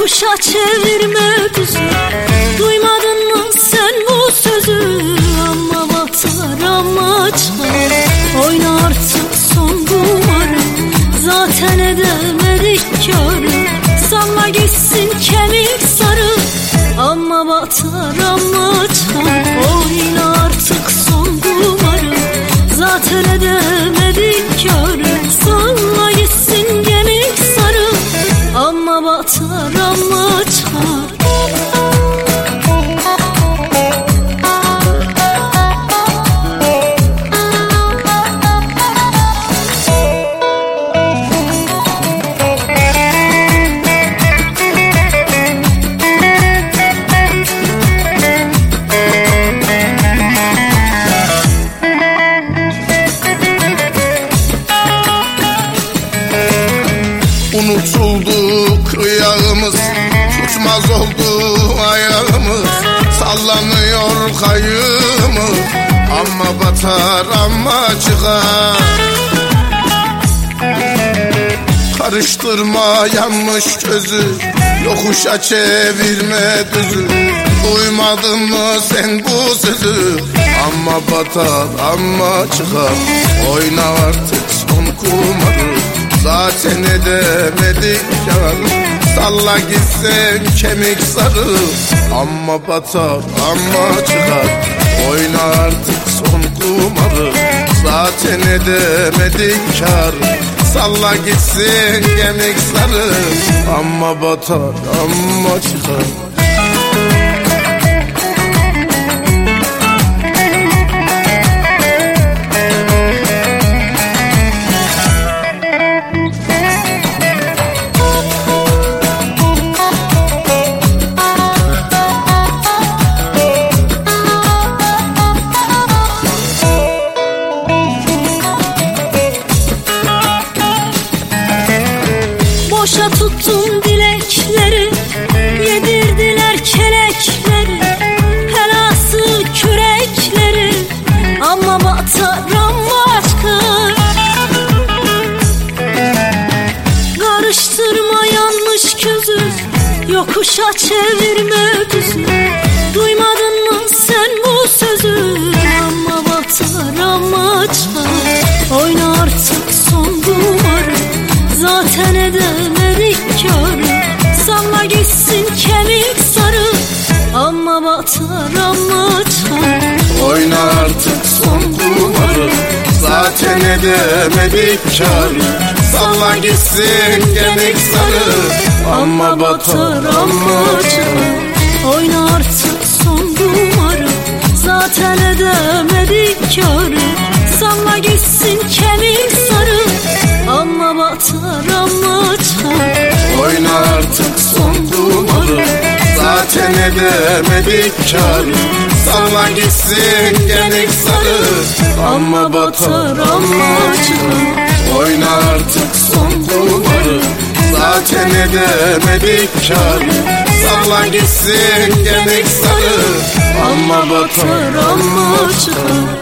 Yokuşa çevirme düzü Duymadın mı sen bu sözü? Ama batar ama çıkar Oyna artık son kumarı Zaten edemedik karı Salla gitsin kemik sarı. Ama batar ama Ama batar ama Unutuldu kıyağımız Tutmaz oldu ayağımız. Sallanıyor kayığımız. Ama batar ama çıkar. Karıştırma yanmış gözü. Yokuşa çevirme düzü. Duymadın mı sen bu sözü? Ama batar ama çıkar. Oyna artık son kumarı Zaten edemedik kar Salla gitsin kemik sarı. Ama batar ama çıkar. Oyna artık son kumarı. Zaten edemedik kar. Salla gitsin gemik sarı. Ama batar ama çıkar Yokuşa çevirme düzü Duymadın mı sen bu sözü? Ama batar ama çıkar Oyna artık son kumarı Zaten edemedik karı. Salla gitsin kemik sarı. Ama batar ama çıkar Zaten edemedik karı Salla gitsin gemik sarı Ama batar ama çıkar Oyna artık son kumarı Zaten edemedik karı Salla gitsin kemik sarı Ama batar ama çıkar Oyna artık son kumarı Zaten edemedik karı Salla gitsin gemik sarı Ama batar ama çıkar Oyna artık son kumarı Zaten edemedik karı. Salla gitsin gemik sarı Ama batar ama çıkar